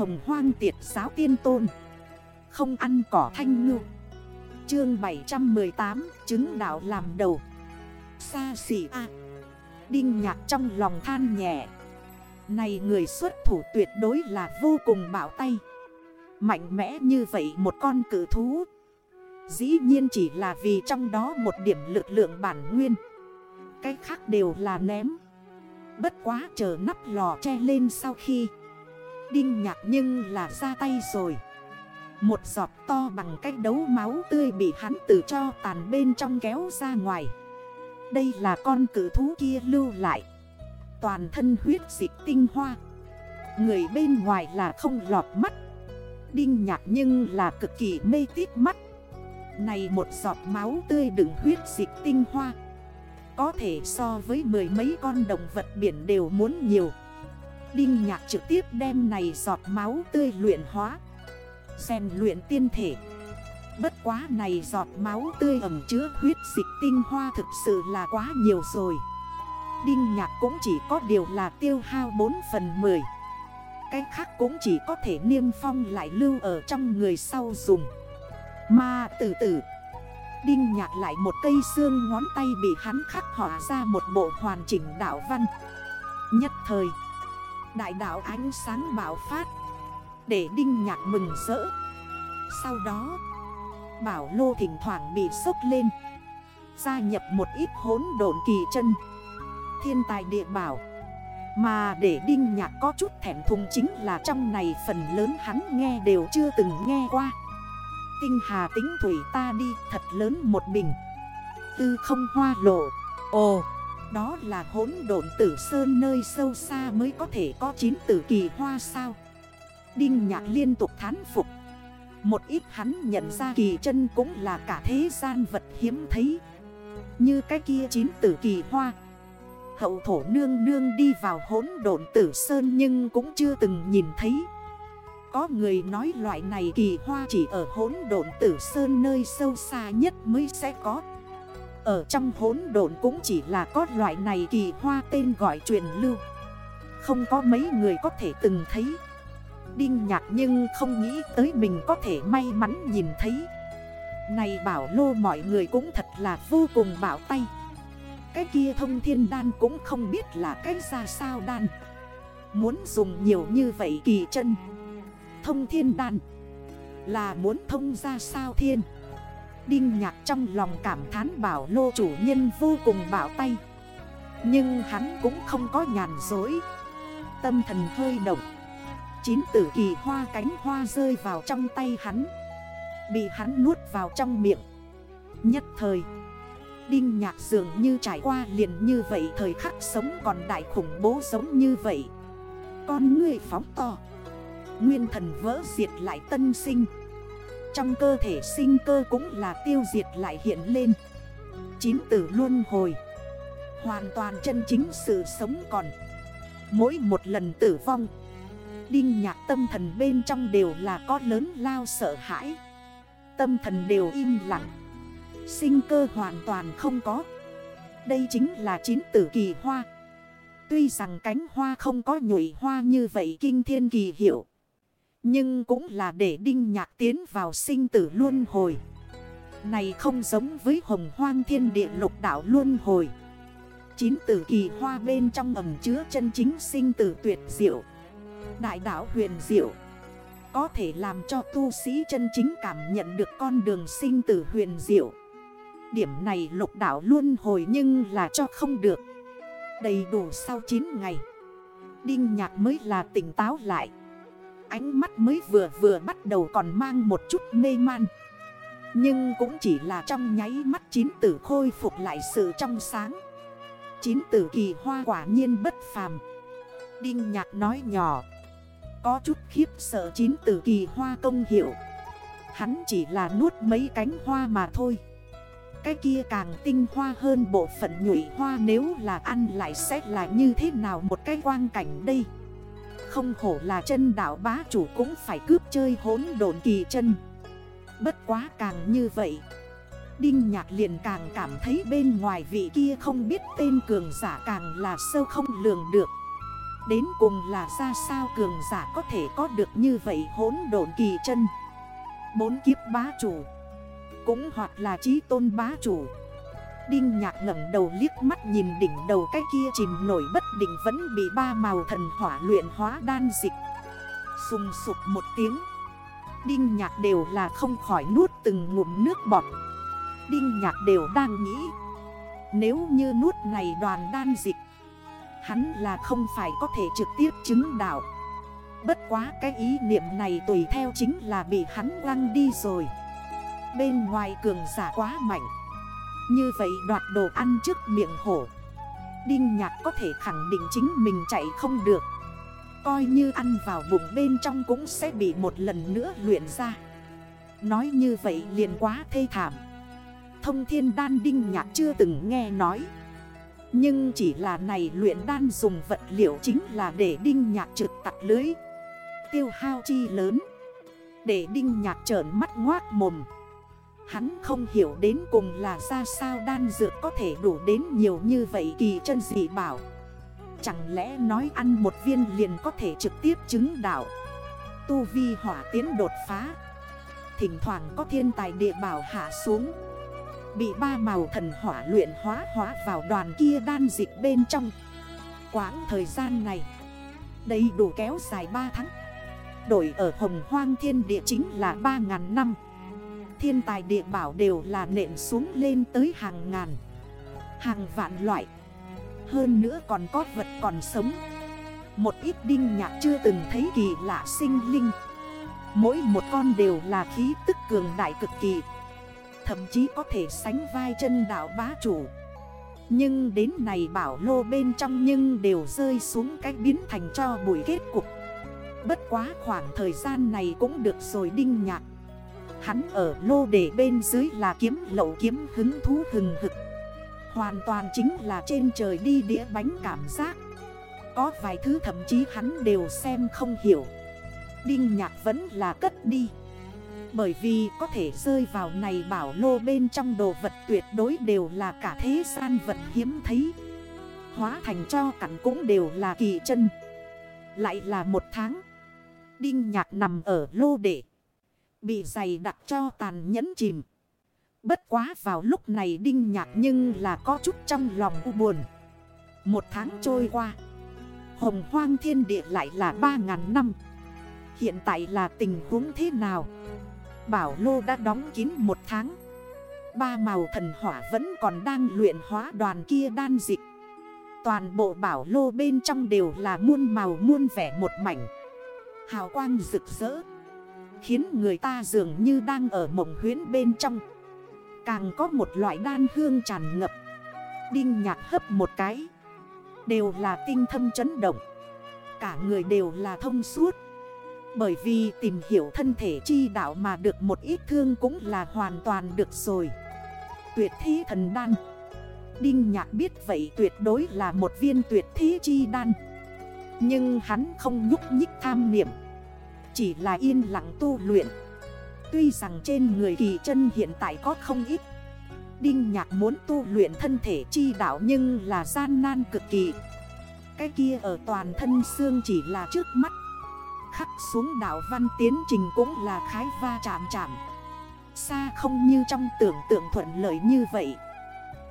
hồng hoang tiệt giáo tiên tôn. Không ăn cỏ thanh ngư. Chương 718 Chứng đạo làm đầu. Xa xỉ A. Đinh nhạc trong lòng than nhẹ. Này người xuất thủ tuyệt đối là vô cùng bảo tay. Mạnh mẽ như vậy một con cử thú. Dĩ nhiên chỉ là vì trong đó một điểm lực lượng bản nguyên. Cái khác đều là ném. Bất quá chờ nắp lò che lên sau khi Đinh nhạc nhưng là ra tay rồi. Một giọt to bằng cách đấu máu tươi bị hắn tự cho tàn bên trong kéo ra ngoài. Đây là con cử thú kia lưu lại. Toàn thân huyết dịch tinh hoa. Người bên ngoài là không lọt mắt. Đinh nhạc nhưng là cực kỳ mê tít mắt. Này một giọt máu tươi đựng huyết dịch tinh hoa. Có thể so với mười mấy con động vật biển đều muốn nhiều. Đinh nhạc trực tiếp đem này giọt máu tươi luyện hóa. Xèn luyện tiên thể. Bất quá này giọt máu tươi ẩm chứa huyết dịch tinh hoa thực sự là quá nhiều rồi. Đinh nhạc cũng chỉ có điều là tiêu hao 4 phần 10 Cái khác cũng chỉ có thể niêm phong lại lưu ở trong người sau dùng. Mà từ từ, Đinh nhạc lại một cây xương ngón tay bị hắn khắc họa ra một bộ hoàn chỉnh đạo văn. Nhất thời Đại đạo ánh sáng bảo phát. Để đinh nhạc mừng rỡ. Sau đó, Bảo lô thỉnh thoảng bị sốc lên. Gia nhập một ít hốn độn kỳ chân. Thiên tài địa bảo. Mà để đinh nhạc có chút thẻm thùng chính là trong này phần lớn hắn nghe đều chưa từng nghe qua. Tinh hà tính thủy ta đi thật lớn một bình Tư không hoa lộ. Ồ đó là hỗn độn tử sơn nơi sâu xa mới có thể có chín tử kỳ hoa sao. Đinh nhạc liên tục thán phục. Một ít hắn nhận ra kỳ chân cũng là cả thế gian vật hiếm thấy. Như cái kia chín tử kỳ hoa. Hậu thổ nương nương đi vào hỗn độn tử sơn nhưng cũng chưa từng nhìn thấy. Có người nói loại này kỳ hoa chỉ ở hỗn độn tử sơn nơi sâu xa nhất mới sẽ có ở trong hốn độn cũng chỉ là có loại này kỳ hoa tên gọi truyền lưu. Không có mấy người có thể từng thấy. Đinh nhạc nhưng không nghĩ tới mình có thể may mắn nhìn thấy. Này bảo lô mọi người cũng thật là vô cùng bảo tay. Cái kia thông thiên đan cũng không biết là cái ra sao đan. Muốn dùng nhiều như vậy kỳ chân. Thông thiên đan Là muốn thông ra sao thiên. Đinh nhạc trong lòng cảm thán bảo lô chủ nhân vô cùng bảo tay. Nhưng hắn cũng không có nhàn dối Tâm thần hơi động. Chín tử kỳ hoa cánh hoa rơi vào trong tay hắn. Bị hắn nuốt vào trong miệng. Nhất thời, Đinh nhạc dường như trải qua liền như vậy, Thời khắc sống còn đại khủng bố giống như vậy. Con người phóng to. Nguyên thần vỡ diệt lại tân sinh trong cơ thể sinh cơ cũng là tiêu diệt lại hiện lên. Chín tử luôn hồi. Hoàn toàn chân chính sự sống còn. Mỗi một lần tử vong, Đinh nhạc tâm thần bên trong đều là có lớn lao sợ hãi. Tâm thần đều im lặng. Sinh cơ hoàn toàn không có. Đây chính là chín tử kỳ hoa. Tuy rằng cánh hoa không có nhụy hoa như vậy kinh thiên kỳ hiệu nhưng cũng là để đinh nhạc tiến vào sinh tử luân hồi. Này không giống với hồng hoang thiên địa lục đảo luân hồi. Chín tử kỳ hoa bên trong ẩm chứa chân chính sinh tử tuyệt diệu. Đại đảo huyền diệu. Có thể làm cho tu sĩ chân chính cảm nhận được con đường sinh tử huyền diệu. Điểm này lục đảo luân hồi nhưng là cho không được. Đầy đủ sau 9 ngày, Đinh nhạc mới là tỉnh táo lại ánh mắt mới vừa vừa bắt đầu còn mang một chút mê man. Nhưng cũng chỉ là trong nháy mắt chín tử khôi phục lại sự trong sáng. Chín tử kỳ hoa quả nhiên bất phàm. Đinh nhạc nói nhỏ, Có chút khiếp sợ chín tử kỳ hoa công hiệu. Hắn chỉ là nuốt mấy cánh hoa mà thôi. Cái kia càng tinh hoa hơn bộ phận nhụy hoa nếu là ăn lại sẽ là như thế nào một cái quang cảnh đây? Không hổ là chân đảo bá chủ cũng phải cướp chơi hốn độn kỳ chân. Bất quá càng như vậy, Đinh nhạc liền càng cảm thấy bên ngoài vị kia không biết tên cường giả càng là sâu không lường được. Đến cùng là ra sao cường giả có thể có được như vậy hỗn độn kỳ chân? Bốn kiếp bá chủ, Cũng hoặc là trí tôn bá chủ Đinh nhạc ngẩng đầu liếc mắt nhìn đỉnh đầu cái kia chìm nổi bất định vẫn bị ba màu thần hỏa luyện hóa đan dịch. Xung sụp một tiếng. Đinh nhạc đều là không khỏi nuốt từng ngụm nước bọt. Đinh nhạc đều đang nghĩ, Nếu như nuốt này đoàn đan dịch, Hắn là không phải có thể trực tiếp chứng đạo. Bất quá cái ý niệm này tùy theo chính là bị hắn lăng đi rồi. Bên ngoài cường giả quá mạnh. Như vậy đoạt đồ ăn trước miệng hổ. Đinh nhạc có thể khẳng định chính mình chạy không được. Coi như ăn vào bụng bên trong cũng sẽ bị một lần nữa luyện ra. Nói như vậy liền quá thê thảm. Thông thiên đan đinh nhạc chưa từng nghe nói. Nhưng chỉ là này luyện đan dùng vật liệu chính là để đinh nhạc trực tặc lưới. Tiêu hao chi lớn. Để đinh nhạc trởn mắt ngoác mồm. Hắn không hiểu đến cùng là ra sao đan dược có thể đủ đến nhiều như vậy kỳ chân dị bảo. Chẳng lẽ nói ăn một viên liền có thể trực tiếp chứng đạo? Tu vi hỏa tiến đột phá. Thỉnh thoảng có thiên tài địa bảo hạ xuống. Bị ba màu thần hỏa luyện hóa hóa vào đoàn kia đan dịch bên trong. Quãng thời gian này, Đầy đủ kéo dài 3 tháng. Đổi ở hồng hoang thiên địa chính là 3.000 năm. Thiên tài địa bảo đều là nện xuống lên tới hàng ngàn, Hàng vạn loại. Hơn nữa còn có vật còn sống. Một ít đinh nhạc chưa từng thấy kỳ lạ sinh linh. Mỗi một con đều là khí tức cường đại cực kỳ. Thậm chí có thể sánh vai chân đảo bá chủ. Nhưng đến này bảo lô bên trong nhưng đều rơi xuống cách biến thành cho bụi kết cục. Bất quá khoảng thời gian này cũng được rồi đinh nhạc. Hắn ở lô để bên dưới là kiếm lậu kiếm hứng thú hừng hực. Hoàn toàn chính là trên trời đi đĩa bánh cảm giác. Có vài thứ thậm chí hắn đều xem không hiểu. Đinh nhạc vẫn là cất đi. Bởi vì có thể rơi vào này bảo lô bên trong đồ vật tuyệt đối đều là cả thế gian vật hiếm thấy. Hóa thành cho cảnh cũng đều là kỳ chân. Lại là một tháng. Đinh nhạc nằm ở lô để Bị giày đặt cho tàn nhẫn chìm. Bất quá vào lúc này đinh nhạc nhưng là có chút trong lòng u buồn. Một tháng trôi qua, Hồng hoang thiên địa lại là 3.000 năm. Hiện tại là tình huống thế nào? Bảo lô đã đóng kín một tháng. Ba màu thần hỏa vẫn còn đang luyện hóa đoàn kia đan dịch. Toàn bộ bảo lô bên trong đều là muôn màu muôn vẻ một mảnh. Hào quang rực rỡ. Khiến người ta dường như đang ở mộng huyến bên trong. Càng có một loại đan hương tràn ngập. Đinh nhạc hấp một cái. Đều là tinh thâm chấn động. Cả người đều là thông suốt. Bởi vì tìm hiểu thân thể chi đạo mà được một ít thương cũng là hoàn toàn được rồi. Tuyệt thí thần đan. Đinh nhạc biết vậy tuyệt đối là một viên tuyệt thí chi đan. Nhưng hắn không nhúc nhích tham niệm. Chỉ là yên lặng tu luyện. Tuy rằng trên người kỳ chân hiện tại có không ít. Đinh nhạc muốn tu luyện thân thể chi đạo nhưng là gian nan cực kỳ. Cái kia ở toàn thân xương chỉ là trước mắt. Khắc xuống đảo văn tiến trình cũng là khái va chạm chạm. Xa không như trong tưởng tượng thuận lợi như vậy.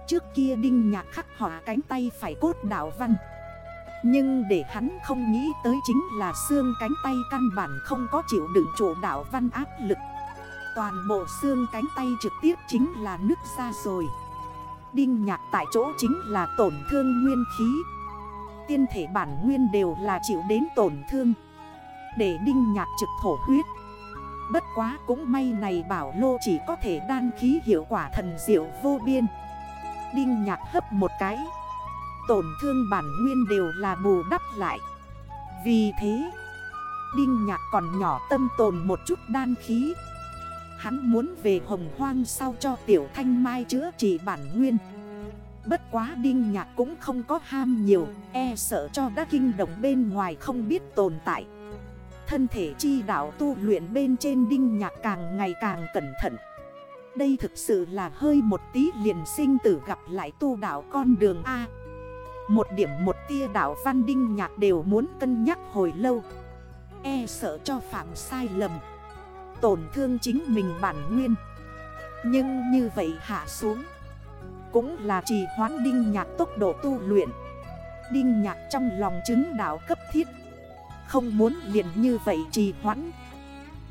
Trước kia đinh nhạc khắc hỏa cánh tay phải cốt đảo văn. Nhưng để hắn không nghĩ tới chính là xương cánh tay căn bản không có chịu đựng chỗ đảo văn áp lực. Toàn bộ xương cánh tay trực tiếp chính là nứt ra rồi. Đinh nhạc tại chỗ chính là tổn thương nguyên khí. Tiên thể bản nguyên đều là chịu đến tổn thương. Để đinh nhạc trực thổ huyết. Bất quá cũng may này bảo lô chỉ có thể đan khí hiệu quả thần diệu vô biên. Đinh nhạc hấp một cái. Tổn thương bản nguyên đều là bù đắp lại. Vì thế, Đinh nhạc còn nhỏ tâm tồn một chút đan khí. Hắn muốn về hồng hoang sau cho tiểu thanh mai chữa trị bản nguyên. Bất quá đinh nhạc cũng không có ham nhiều E sợ cho đã kinh động bên ngoài không biết tồn tại. Thân thể chi đạo tu luyện bên trên đinh nhạc càng ngày càng cẩn thận. Đây thực sự là hơi một tí liền sinh tử gặp lại tu đạo con đường A. Một điểm một tia đảo văn đinh nhạc đều muốn cân nhắc hồi lâu. E sợ cho phạm sai lầm. Tổn thương chính mình bản nguyên. Nhưng như vậy hạ xuống. Cũng là trì hoãn đinh nhạc tốc độ tu luyện. Đinh nhạc trong lòng chứng đảo cấp thiết. Không muốn liền như vậy trì hoãn.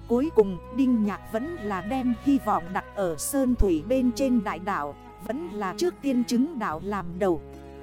Cuối cùng, Đinh Nhạc vẫn là đem hy vọng đặt ở Sơn Thủy bên trên đại đảo Vẫn là trước tiên chứng đảo làm đầu.